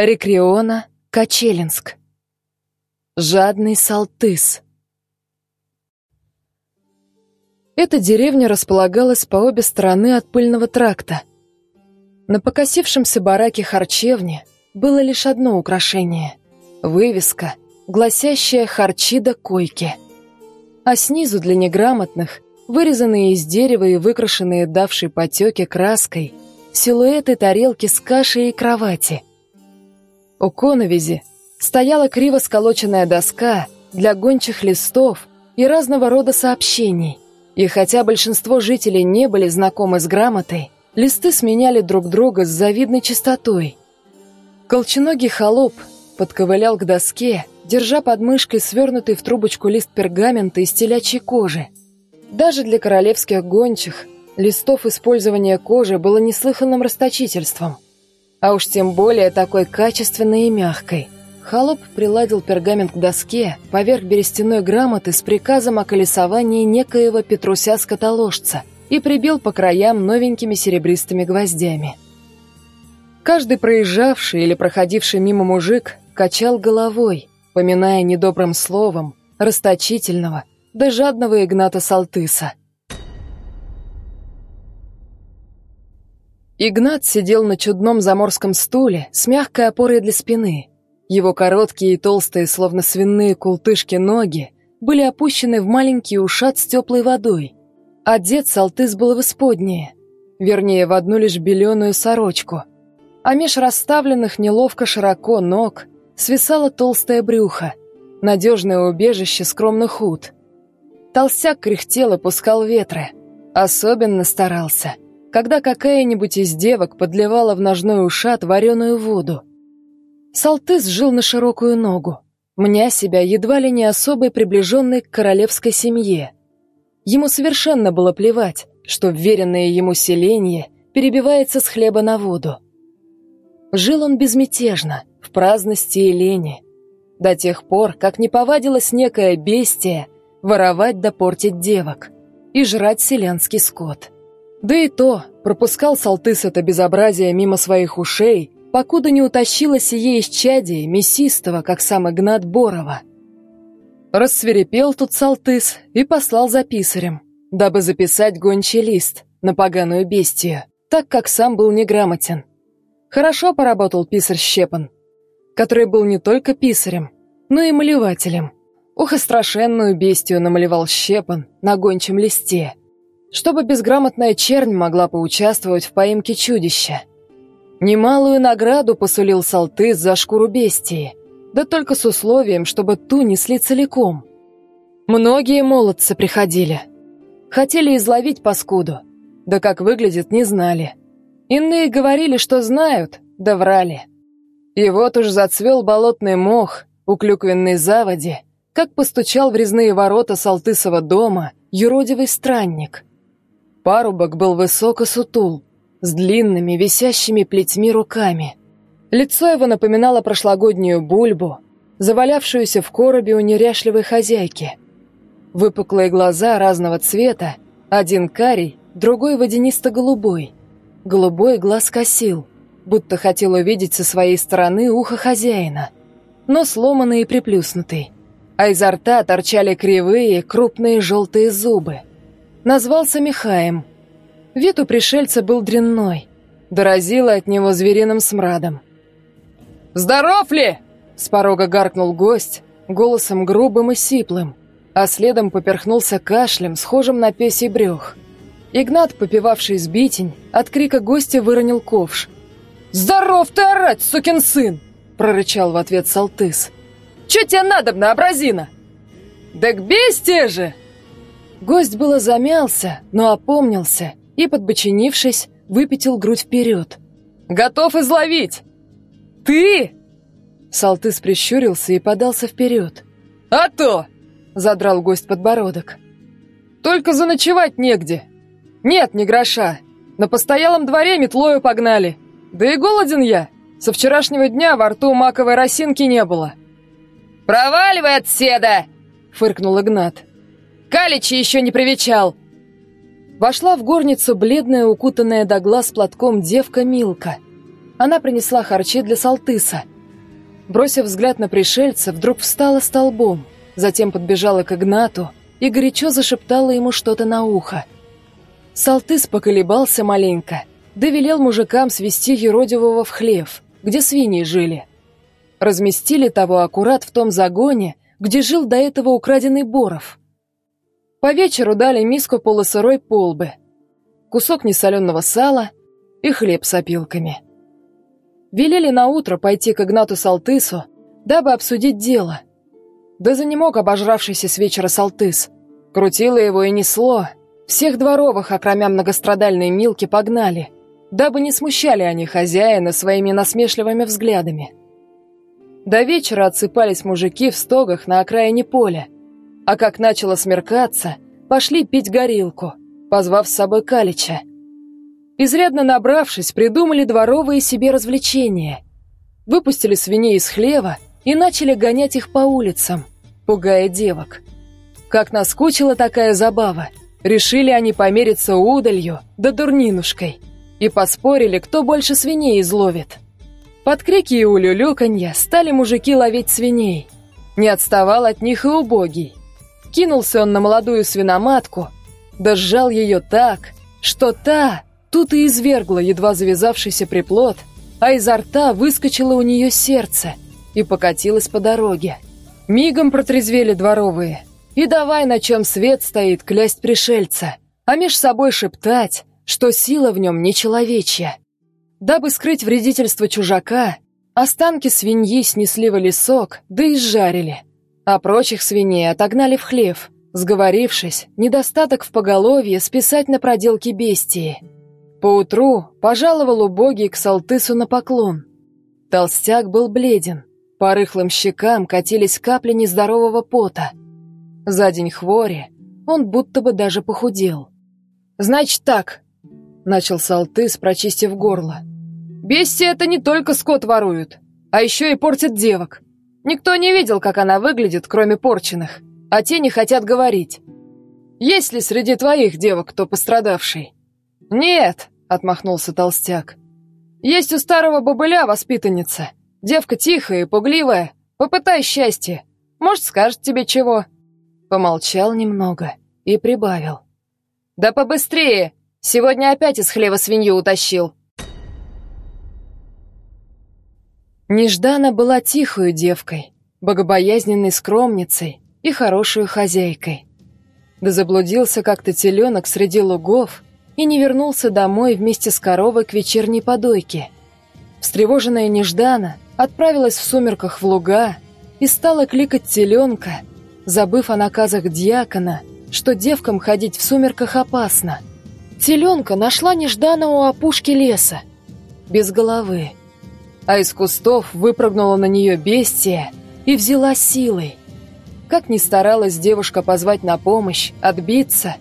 Рекреона, Качелинск. Жадный Салтыс. Эта деревня располагалась по обе стороны от пыльного тракта. На покосившемся бараке харчевни было лишь одно украшение — вывеска, гласящая «Харчи до койки». А снизу для неграмотных, вырезанные из дерева и выкрашенные давшей потеки краской, силуэты тарелки с кашей и кровати. У коновизи стояла криво сколоченная доска для гончих листов и разного рода сообщений — и хотя большинство жителей не были знакомы с грамотой, листы сменяли друг друга с завидной частотой. Колченогий холоп подковылял к доске, держа под мышкой свернутый в трубочку лист пергамента из телячьей кожи. Даже для королевских гончих листов использования кожи было неслыханным расточительством, а уж тем более такой качественной и мягкой – Холоп приладил пергамент к доске поверх берестяной грамоты с приказом о колесовании некоего Петруся-скотоложца и прибил по краям новенькими серебристыми гвоздями. Каждый проезжавший или проходивший мимо мужик качал головой, поминая недобрым словом расточительного да жадного Игната Салтыса. Игнат сидел на чудном заморском стуле с мягкой опорой для спины – его короткие и толстые, словно свиные култышки ноги, были опущены в маленький ушат с теплой водой. Одет Салтыс был в исподнее, вернее, в одну лишь беленую сорочку. А меж расставленных неловко широко ног свисало толстое брюхо, надежное убежище скромных худ. Толстяк кряхтел и пускал ветры. Особенно старался, когда какая-нибудь из девок подливала в ножной ушат вареную воду. Салтыс жил на широкую ногу, меня себя едва ли не особой приближенной к королевской семье. Ему совершенно было плевать, что вверенное ему селение перебивается с хлеба на воду. Жил он безмятежно, в праздности и лени, до тех пор, как не повадилось некое бестие воровать да портить девок и жрать селянский скот. Да и то пропускал Салтыс это безобразие мимо своих ушей покуда не утащила сие исчадие, мясистого, как сам Игнат Борова. Рассверепел тут Салтыс и послал за писарем, дабы записать гончий лист на поганую бестию, так как сам был неграмотен. Хорошо поработал писарь Щепан, который был не только писарем, но и малевателем. Ух, и страшенную бестию намалевал Щепан на гончем листе, чтобы безграмотная чернь могла поучаствовать в поимке чудища. Немалую награду посулил Салтыс за шкуру бестии, да только с условием, чтобы ту несли целиком. Многие молодцы приходили. Хотели изловить паскуду, да как выглядит, не знали. Иные говорили, что знают, да врали. И вот уж зацвел болотный мох у клюквенной заводи, как постучал в резные ворота Салтысова дома юродивый странник. Парубок был высок сутул, с длинными, висящими плетьми руками. Лицо его напоминало прошлогоднюю бульбу, завалявшуюся в коробе у неряшливой хозяйки. Выпуклые глаза разного цвета, один карий, другой водянисто-голубой. Голубой глаз косил, будто хотел увидеть со своей стороны ухо хозяина, но сломанный и приплюснутый. А изо рта торчали кривые, крупные желтые зубы. Назвался Михаем – Вид у пришельца был дрянной, доразило от него звериным смрадом. «Здоров ли?» — с порога гаркнул гость, голосом грубым и сиплым, а следом поперхнулся кашлем, схожим на песий брюх. Игнат, попивавший сбитень, от крика гостя выронил ковш. «Здоров ты орать, сукин сын!» — прорычал в ответ Салтыс. «Чё тебе надобно, образина?» «Да к бестия же!» Гость было замялся, но опомнился и, подбочинившись, выпятил грудь вперед. «Готов изловить!» «Ты?» Салтыс прищурился и подался вперед. «А то!» — задрал гость подбородок. «Только заночевать негде. Нет ни гроша. На постоялом дворе метлою погнали. Да и голоден я. Со вчерашнего дня во рту маковой росинки не было». «Проваливай отседа!» — фыркнул Игнат. «Каличи еще не привечал!» Вошла в горницу бледная, укутанная до глаз платком девка Милка. она принесла харчи для Салтыса. Бросив взгляд на пришельца, вдруг встала столбом, затем подбежала к Игнату и горячо зашептала ему что-то на ухо. Салтыс поколебался маленько, да велел мужикам свести юродивого в хлев, где свиньи жили. Разместили того аккурат в том загоне, где жил до этого украденный Боров. По вечеру дали миску полусырой полбы, кусок несоленого сала и хлеб с опилками. Велели на утро пойти к Игнату Салтысу, дабы обсудить дело. Да за не мог обожравшийся с вечера Салтыс. Крутило его и несло. Всех дворовых, окромя многострадальной Милки, погнали, дабы не смущали они хозяина своими насмешливыми взглядами. До вечера отсыпались мужики в стогах на окраине поля, а как начало смеркаться, пошли пить горилку, позвав с собой Калича. Изрядно набравшись, придумали дворовые себе развлечения. Выпустили свиней из хлева и начали гонять их по улицам, пугая девок. Как наскучила такая забава, решили они помериться удалью да дурнинушкой и поспорили, кто больше свиней изловит. Под крики и улюлюканья стали мужики ловить свиней. Не отставал от них и убогий. Кинулся он на молодую свиноматку, да сжал ее так, что та Тут и извергла едва завязавшийся приплод, а изо рта выскочило у нее сердце и покатилось по дороге. Мигом протрезвели дворовые. И давай, на чем свет стоит, клясть пришельца, а меж собой шептать, что сила в нем нечеловечья. Дабы скрыть вредительство чужака, останки свиньи снесли в лесок, да и сжарили, а прочих свиней отогнали в хлев, сговорившись, недостаток в поголовье списать на проделки бестии. Поутру пожаловал убогий к Салтысу на поклон. Толстяк был бледен, по рыхлым щекам катились капли нездорового пота. За день хвори он будто бы даже похудел. «Значит так», — начал Салтыс, прочистив горло. «Бестия это не только скот воруют, а еще и портят девок. Никто не видел, как она выглядит, кроме порченных, а те не хотят говорить. Есть ли среди твоих девок кто пострадавший?» «Нет», — отмахнулся толстяк. «Есть у старого бобыля воспитанница. Девка тихая и пугливая. Попытай счастье. Может, скажет тебе чего». Помолчал немного и прибавил. «Да побыстрее! Сегодня опять из хлева свинью утащил». Неждана была тихою девкой, богобоязненной скромницей и хорошей хозяйкой. Да заблудился как-то теленок среди лугов, и не вернулся домой вместе с коровой к вечерней подойке. Встревоженная Неждана отправилась в сумерках в луга и стала кликать теленка, забыв о наказах дьякона, что девкам ходить в сумерках опасно. Теленка нашла Неждана у опушки леса, без головы, а из кустов выпрыгнула на нее бестия и взяла силой. Как ни старалась девушка позвать на помощь, отбиться,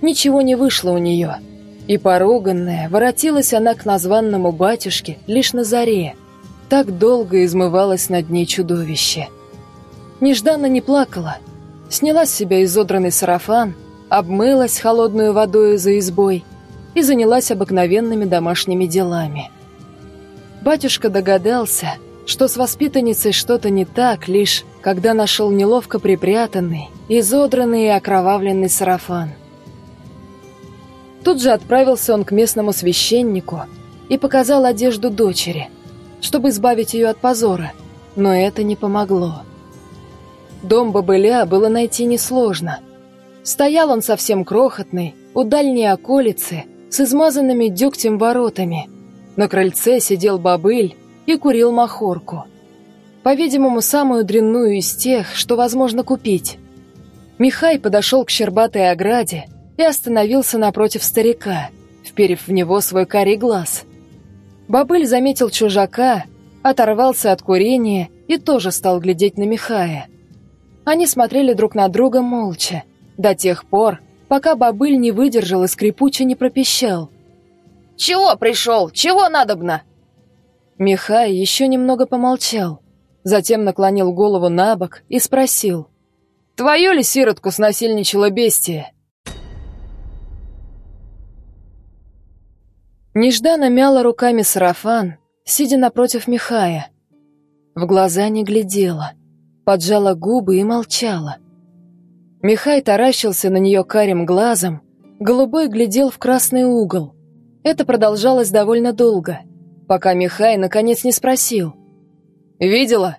ничего не вышло у нее — и поруганная, воротилась она к названному батюшке лишь на заре. Так долго измывалось над ней чудовище. Нежданно не плакала. Сняла с себя изодранный сарафан, обмылась холодную водой за избой и занялась обыкновенными домашними делами. Батюшка догадался, что с воспитанницей что-то не так, лишь когда нашел неловко припрятанный, изодранный и окровавленный сарафан. Тут же отправился он к местному священнику и показал одежду дочери, чтобы избавить ее от позора, но это не помогло. Дом бобыля было найти несложно. Стоял он совсем крохотный, у дальней околицы, с измазанными дегтем воротами. На крыльце сидел бобыль и курил махорку. По-видимому, самую дрянную из тех, что возможно купить. Михай подошел к щербатой ограде и остановился напротив старика, вперев в него свой карий глаз. Бабыль заметил чужака, оторвался от курения и тоже стал глядеть на Михая. Они смотрели друг на друга молча, до тех пор, пока бобыль не выдержал и скрипуче не пропищал. «Чего пришел? Чего надобно?» Михай еще немного помолчал, затем наклонил голову на бок и спросил. «Твою ли сиротку снасильничала бестия?» Нежданно мяла руками сарафан, сидя напротив Михая. В глаза не глядела, поджала губы и молчала. Михай таращился на нее карим глазом, голубой глядел в красный угол. Это продолжалось довольно долго, пока Михай наконец не спросил. «Видела?»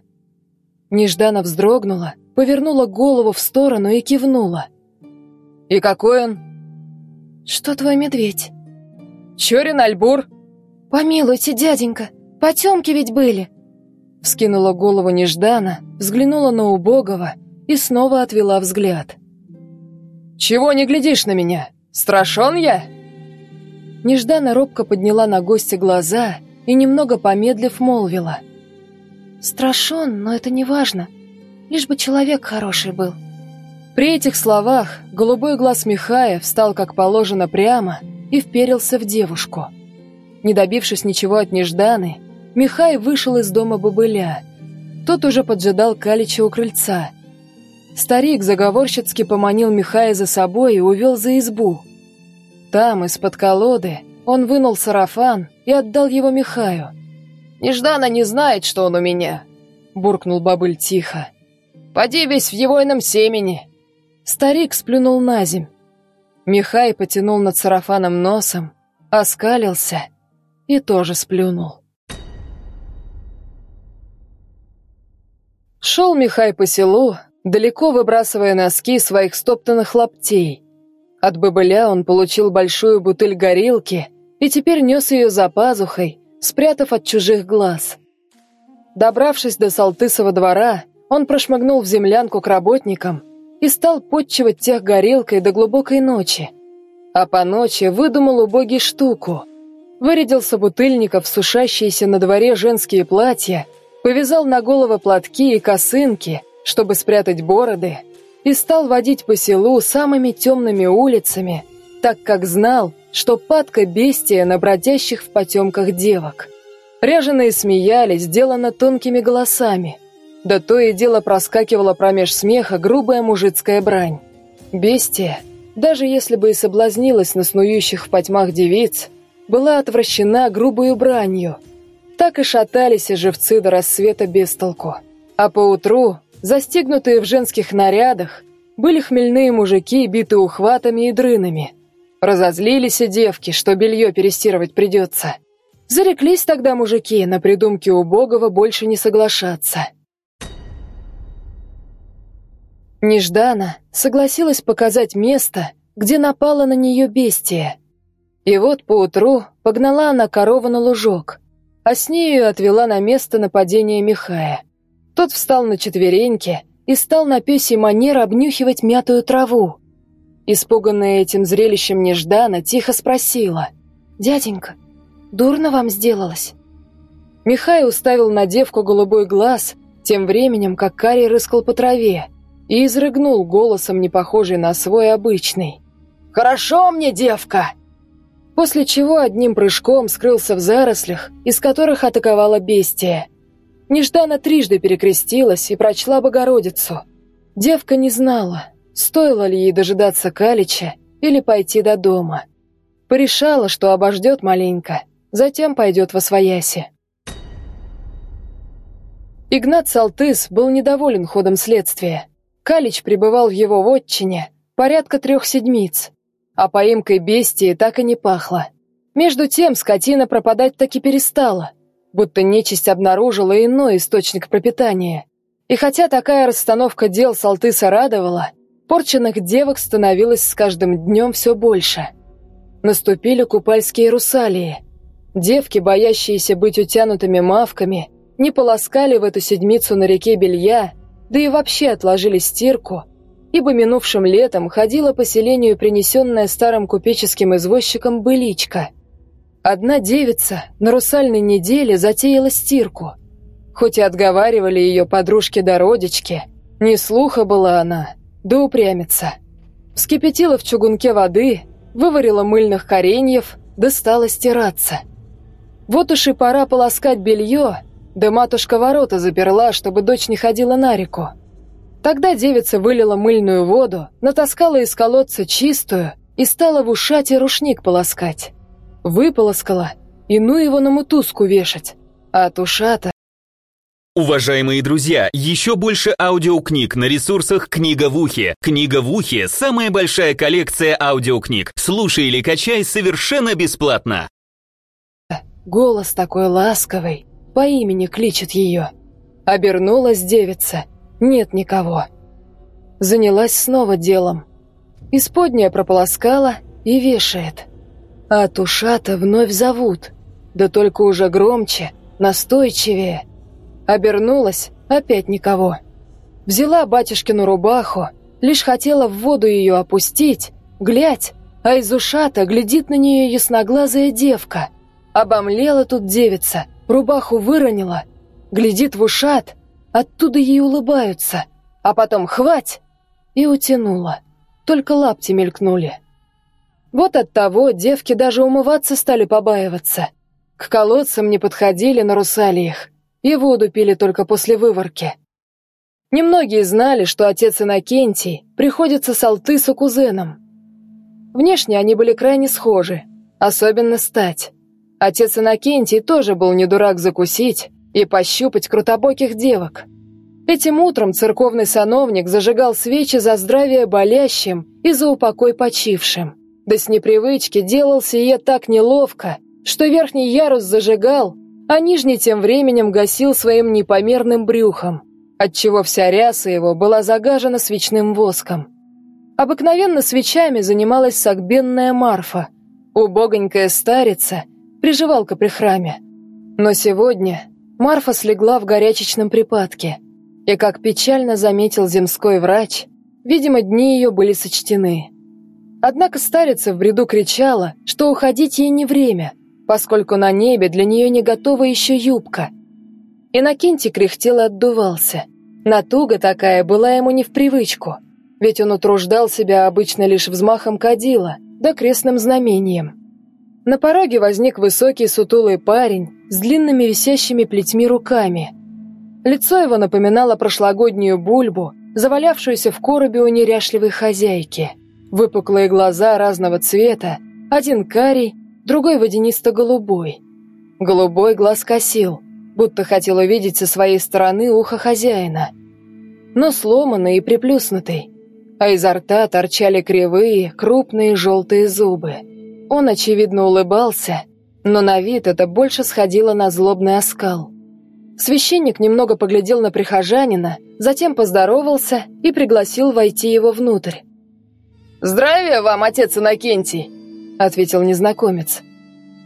Нежданно вздрогнула, повернула голову в сторону и кивнула. «И какой он?» «Что твой медведь?» «Чорин Альбур?» «Помилуйте, дяденька, потемки ведь были!» Вскинула голову нежданно, взглянула на убогого и снова отвела взгляд. «Чего не глядишь на меня? Страшен я?» Нежданно робко подняла на гостя глаза и, немного помедлив, молвила. «Страшен, но это не важно. Лишь бы человек хороший был». При этих словах голубой глаз Михая встал как положено прямо и вперился в девушку. Не добившись ничего от Нежданы, Михай вышел из дома бобыля. Тот уже поджидал Калича у крыльца. Старик заговорщицки поманил Михая за собой и увел за избу. Там, из-под колоды, он вынул сарафан и отдал его Михаю. «Неждана не знает, что он у меня», — буркнул бабыль тихо. «Поди весь в егойном семени». Старик сплюнул на земь. Михай потянул над сарафаном носом, оскалился и тоже сплюнул. Шел Михай по селу, далеко выбрасывая носки своих стоптанных лаптей. От бобыля он получил большую бутыль горилки и теперь нес ее за пазухой, спрятав от чужих глаз. Добравшись до Салтысова двора, он прошмыгнул в землянку к работникам и стал подчивать тех горелкой до глубокой ночи. А по ночи выдумал убогий штуку. Вырядил собутыльников сушащиеся на дворе женские платья – повязал на головы платки и косынки, чтобы спрятать бороды, и стал водить по селу самыми темными улицами, так как знал, что падка бестия на бродящих в потемках девок. Ряженые смеялись, сделано тонкими голосами. Да то и дело проскакивала промеж смеха грубая мужицкая брань. Бестия, даже если бы и соблазнилась на снующих в потьмах девиц, была отвращена грубою бранью – так и шатались живцы до рассвета без толку. А поутру, застегнутые в женских нарядах, были хмельные мужики, битые ухватами и дрынами. Разозлились и девки, что белье перестирывать придется. Зареклись тогда мужики на придумки убогого больше не соглашаться. Неждана согласилась показать место, где напала на нее бестия. И вот поутру погнала она корову на лужок, а с нею отвела на место нападения Михая. Тот встал на четвереньки и стал на пёсий манер обнюхивать мятую траву. Испуганная этим зрелищем Неждана тихо спросила. «Дяденька, дурно вам сделалось?» Михай уставил на девку голубой глаз, тем временем, как Карий рыскал по траве, и изрыгнул голосом, не похожий на свой обычный. «Хорошо мне, девка!» после чего одним прыжком скрылся в зарослях, из которых атаковала бестия. Нежданно трижды перекрестилась и прочла Богородицу. Девка не знала, стоило ли ей дожидаться Калича или пойти до дома. Порешала, что обождет маленько, затем пойдет во свояси. Игнат Салтыс был недоволен ходом следствия. Калич пребывал в его вотчине порядка трех седмиц, а поимкой бестии так и не пахло. Между тем скотина пропадать таки перестала, будто нечисть обнаружила иной источник пропитания. И хотя такая расстановка дел Салтыса радовала, порченных девок становилось с каждым днем все больше. Наступили купальские русалии. Девки, боящиеся быть утянутыми мавками, не полоскали в эту седмицу на реке белья, да и вообще отложили стирку – ибо минувшим летом ходила по селению принесенная старым купеческим извозчиком быличка. Одна девица на русальной неделе затеяла стирку. Хоть и отговаривали ее подружки да родички, не слуха была она, да упрямится. Вскипятила в чугунке воды, выварила мыльных кореньев, да стала стираться. Вот уж и пора полоскать белье, да матушка ворота заперла, чтобы дочь не ходила на реку. Тогда девица вылила мыльную воду, натаскала из колодца чистую и стала в ушате рушник полоскать. Выполоскала, и ну его на мутузку вешать. А Тушата... Уважаемые друзья, еще больше аудиокниг на ресурсах «Книга в ухе». «Книга в ухе» — самая большая коллекция аудиокниг. Слушай или качай совершенно бесплатно. Голос такой ласковый, по имени кличет ее. Обернулась девица, нет никого. Занялась снова делом. Исподняя прополоскала и вешает. А Тушата вновь зовут, да только уже громче, настойчивее. Обернулась, опять никого. Взяла батюшкину рубаху, лишь хотела в воду ее опустить, глядь, а из ушата глядит на нее ясноглазая девка. Обомлела тут девица, рубаху выронила, глядит в ушат, оттуда ей улыбаются, а потом хвать и утянула. Только лапти мелькнули. Вот от того девки даже умываться стали побаиваться. К колодцам не подходили на русалиях и воду пили только после выворки. Немногие знали, что отец Иннокентий приходится с Алтысу кузеном. Внешне они были крайне схожи, особенно стать. Отец Иннокентий тоже был не дурак закусить и пощупать крутобоких девок. Этим утром церковный сановник зажигал свечи за здравие болящим и за упокой почившим. Да с непривычки делал сие так неловко, что верхний ярус зажигал, а нижний тем временем гасил своим непомерным брюхом, отчего вся ряса его была загажена свечным воском. Обыкновенно свечами занималась сагбенная Марфа, убогонькая старица, приживалка при храме. Но сегодня Марфа слегла в горячечном припадке, и, как печально заметил земской врач, видимо, дни ее были сочтены. Однако старица в бреду кричала, что уходить ей не время – поскольку на небе для нее не готова еще юбка. Иннокентий кряхтел и отдувался. Натуга такая была ему не в привычку, ведь он утруждал себя обычно лишь взмахом кадила, да крестным знамением. На пороге возник высокий сутулый парень с длинными висящими плетьми руками. Лицо его напоминало прошлогоднюю бульбу, завалявшуюся в коробе у неряшливой хозяйки. Выпуклые глаза разного цвета, один карий, другой водянисто-голубой. Голубой глаз косил, будто хотел увидеть со своей стороны ухо хозяина. Но сломанный и приплюснутый, а изо рта торчали кривые, крупные желтые зубы. Он, очевидно, улыбался, но на вид это больше сходило на злобный оскал. Священник немного поглядел на прихожанина, затем поздоровался и пригласил войти его внутрь. «Здравия вам, отец Иннокентий!» ответил незнакомец.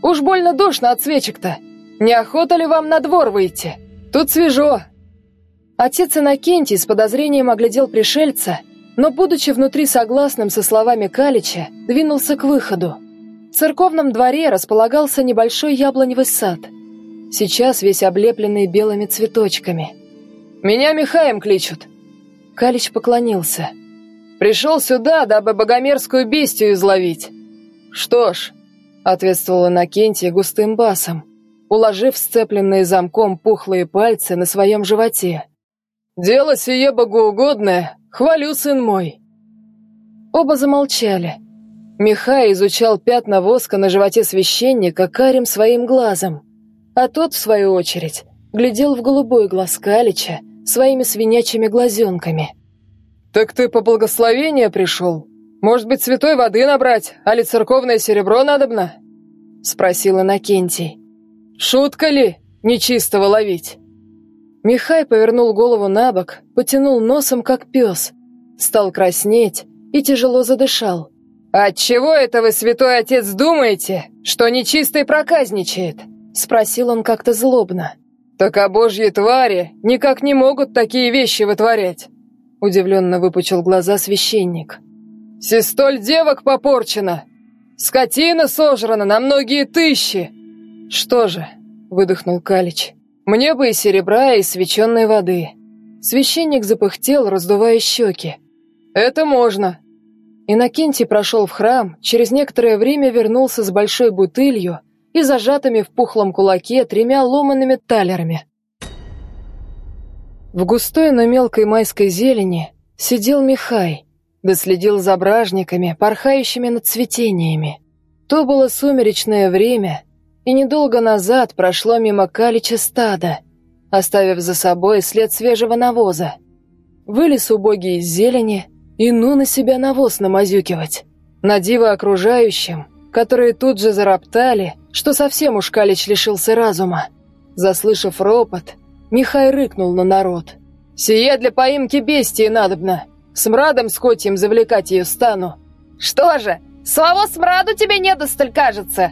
«Уж больно душно от свечек-то. Не охота ли вам на двор выйти? Тут свежо». Отец Иннокентий с подозрением оглядел пришельца, но, будучи внутри согласным со словами Калича, двинулся к выходу. В церковном дворе располагался небольшой яблоневый сад, сейчас весь облепленный белыми цветочками. «Меня Михаем кличут». Калич поклонился. «Пришел сюда, дабы богомерзкую бестию изловить. «Что ж», — ответствовал Иннокентий густым басом, уложив сцепленные замком пухлые пальцы на своем животе. «Дело сие богоугодное, хвалю, сын мой!» Оба замолчали. Михай изучал пятна воска на животе священника карим своим глазом, а тот, в свою очередь, глядел в голубой глаз Калича своими свинячьими глазенками. «Так ты по благословению пришел?» Может быть, святой воды набрать, али церковное серебро надобно?» — спросил Иннокентий. «Шутка ли нечистого ловить?» Михай повернул голову на бок, потянул носом, как пес, стал краснеть и тяжело задышал. «Отчего это вы, святой отец, думаете, что нечистый проказничает?» — спросил он как-то злобно. «Так а божьи твари никак не могут такие вещи вытворять!» Удивленно выпучил глаза священник. Систоль девок попорчена! Скотина сожрана на многие тысячи!» «Что же?» — выдохнул Калич. «Мне бы и серебра, и свеченной воды». Священник запыхтел, раздувая щеки. «Это можно». Иннокентий прошел в храм, через некоторое время вернулся с большой бутылью и зажатыми в пухлом кулаке тремя ломанными талерами. В густой, но мелкой майской зелени сидел Михай, да следил за бражниками, порхающими над цветениями. То было сумеречное время, и недолго назад прошло мимо Калича стада, оставив за собой след свежего навоза. Вылез убогий из зелени, и ну на себя навоз намазюкивать. На диво окружающим, которые тут же зароптали, что совсем уж Калич лишился разума. Заслышав ропот, Михай рыкнул на народ. «Сие для поимки бестии надобно. Смрадом с котьем завлекать ее стану». «Что же, самого смраду тебе не досталь, кажется?»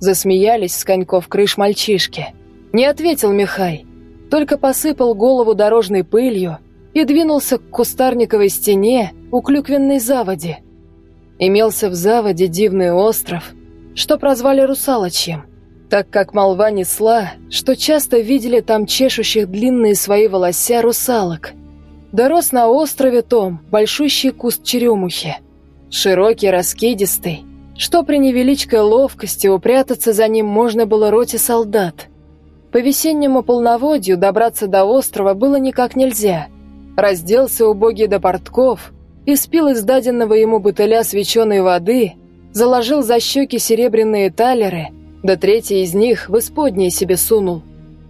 Засмеялись с коньков крыш мальчишки. Не ответил Михай, только посыпал голову дорожной пылью и двинулся к кустарниковой стене у клюквенной заводи. Имелся в заводе дивный остров, что прозвали Русалочьем, так как молва несла, что часто видели там чешущих длинные свои волося русалок. Дорос на острове том большущий куст черемухи, широкий, раскидистый, что при невеличкой ловкости упрятаться за ним можно было роте солдат. По весеннему полноводью добраться до острова было никак нельзя – разделся убогий до портков, испил из даденного ему бутыля свеченой воды, заложил за щеки серебряные талеры, да третий из них в исподнее себе сунул.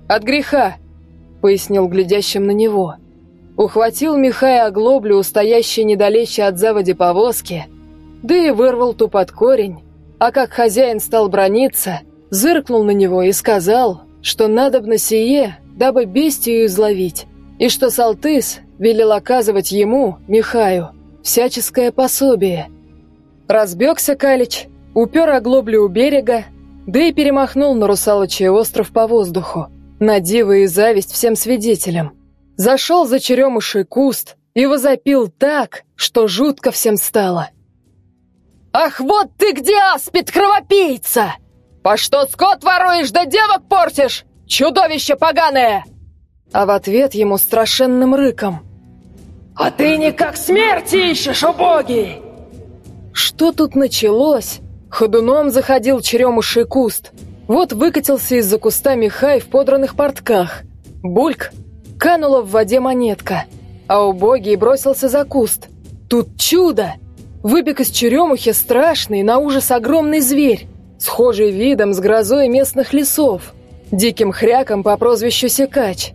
«От греха!» — пояснил глядящим на него. Ухватил Михая оглоблю, стоящей недалече от заводи повозки, да и вырвал ту под корень, а как хозяин стал брониться, зыркнул на него и сказал, что надобно сие, дабы бестию изловить, и что Салтыс велел оказывать ему, Михаю, всяческое пособие. Разбегся Калич, упер оглоблю у берега, да и перемахнул на русалочий остров по воздуху, на диво и зависть всем свидетелям. Зашел за черемуший куст и возопил так, что жутко всем стало. «Ах, вот ты где, аспид кровопийца! По что скот воруешь да девок портишь, чудовище поганое!» а в ответ ему страшенным рыком. «А ты никак смерти ищешь, убогий!» Что тут началось? Ходуном заходил черемуший куст. Вот выкатился из-за куста Михай в подранных портках. Бульк! Канула в воде монетка. А убогий бросился за куст. Тут чудо! Выбег из черемухи страшный, на ужас огромный зверь, схожий видом с грозой местных лесов, диким хряком по прозвищу Секач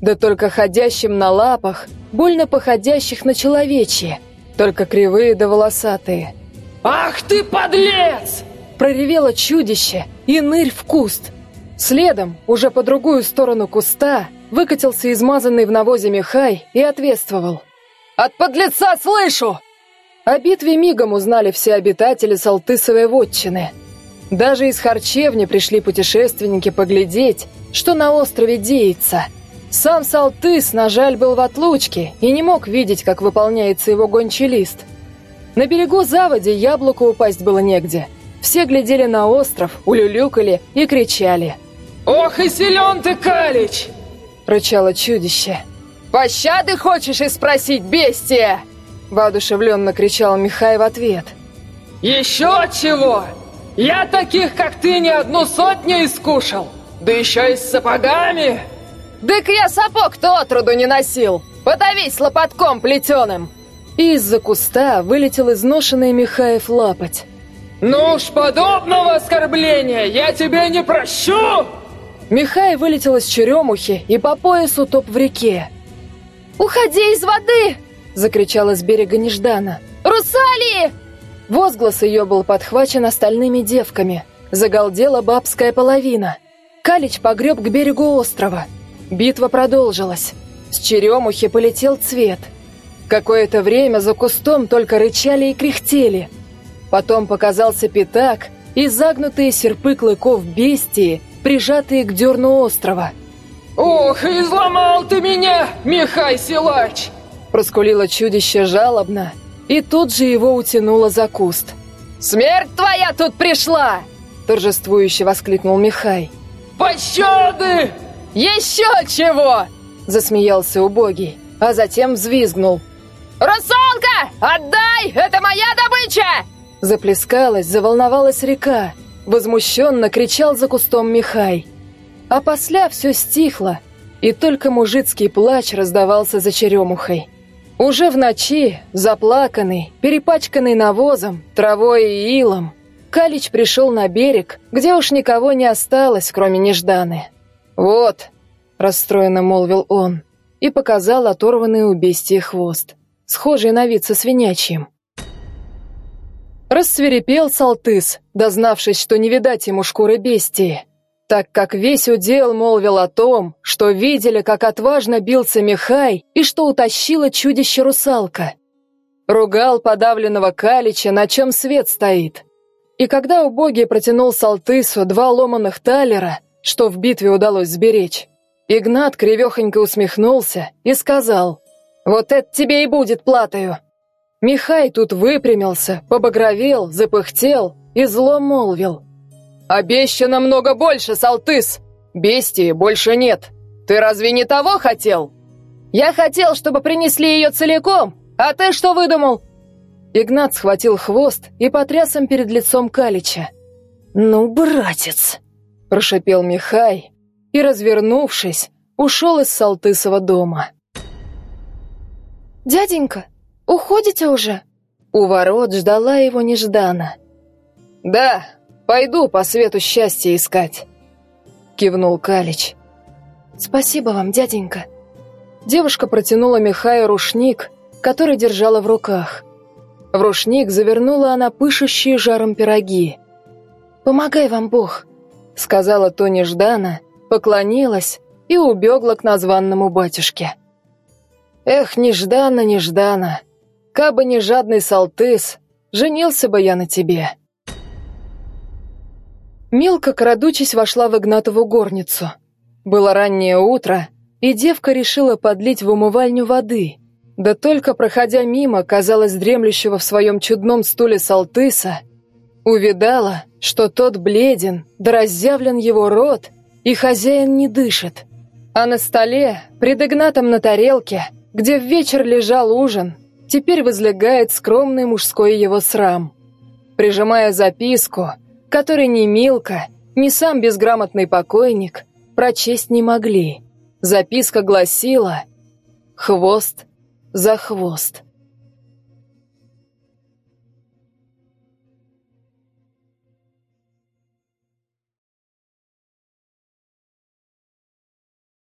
да только ходящим на лапах, больно походящих на человечье, только кривые да волосатые. «Ах ты, подлец!» Проревело чудище и нырь в куст. Следом, уже по другую сторону куста, выкатился измазанный в навозе Михай и ответствовал. «От подлеца слышу!» О битве мигом узнали все обитатели Салтысовой вотчины. Даже из харчевни пришли путешественники поглядеть, что на острове деется – сам Салтыс, на жаль, был в отлучке и не мог видеть, как выполняется его гончий лист. На берегу заводи яблоку упасть было негде. Все глядели на остров, улюлюкали и кричали. «Ох и силен ты, Калич!» – рычало чудище. «Пощады хочешь и спросить, бестия?» – воодушевленно кричал Михай в ответ. «Еще чего! Я таких, как ты, не одну сотню искушал! Да еще и с сапогами!» «Дык я сапог-то отроду не носил! Подавись лопатком плетеным!» Из-за куста вылетел изношенный Михаев лапоть. «Ну уж подобного оскорбления я тебе не прощу!» Михай вылетел из черемухи и по поясу топ в реке. «Уходи из воды!» — закричала с берега Неждана. «Русалии!» Возглас ее был подхвачен остальными девками. Загалдела бабская половина. Калич погреб к берегу острова — Битва продолжилась. С черемухи полетел цвет. Какое-то время за кустом только рычали и кряхтели. Потом показался пятак и загнутые серпы клыков бестии, прижатые к дерну острова. «Ох, изломал ты меня, Михай Силач!» Проскулило чудище жалобно, и тут же его утянуло за куст. «Смерть твоя тут пришла!» Торжествующе воскликнул Михай. «Пощады!» «Еще чего!» – засмеялся убогий, а затем взвизгнул. «Русалка! Отдай! Это моя добыча!» Заплескалась, заволновалась река. Возмущенно кричал за кустом Михай. А после все стихло, и только мужицкий плач раздавался за черемухой. Уже в ночи, заплаканный, перепачканный навозом, травой и илом, Калич пришел на берег, где уж никого не осталось, кроме Нежданы. «Вот», — расстроенно молвил он, и показал оторванный у хвост, схожий на вид со свинячьим. Рассверепел Салтыс, дознавшись, что не видать ему шкуры бестии, так как весь удел молвил о том, что видели, как отважно бился Михай и что утащила чудище-русалка. Ругал подавленного Калича, на чем свет стоит. И когда убогий протянул Салтысу два ломаных талера, что в битве удалось сберечь, Игнат кривехонько усмехнулся и сказал, «Вот это тебе и будет платою». Михай тут выпрямился, побагровел, запыхтел и зло молвил. «Обещано много больше, Салтыс! Бестии больше нет. Ты разве не того хотел?» «Я хотел, чтобы принесли ее целиком, а ты что выдумал?» Игнат схватил хвост и потряс им перед лицом Калича. «Ну, братец!» – прошипел Михай и, развернувшись, ушел из Салтысова дома. «Дяденька, Уходите уже?» У ворот ждала его нежданно. «Да, пойду по свету счастья искать», — кивнул Калич. «Спасибо вам, дяденька». Девушка протянула Михаю рушник, который держала в руках. В рушник завернула она пышущие жаром пироги. «Помогай вам Бог», — сказала то нежданно, поклонилась и убегла к названному батюшке. «Эх, нежданно, нежданно!» Кабы не жадный Салтыс, женился бы я на тебе. Милка, крадучись, вошла в Игнатову горницу. Было раннее утро, и девка решила подлить в умывальню воды. Да только, проходя мимо, казалось, дремлющего в своем чудном стуле Салтыса, увидала, что тот бледен, да разъявлен его рот, и хозяин не дышит. А на столе, пред Игнатом на тарелке, где в вечер лежал ужин, теперь возлегает скромный мужской его срам. Прижимая записку, которой ни Милка, ни сам безграмотный покойник прочесть не могли. Записка гласила «Хвост за хвост».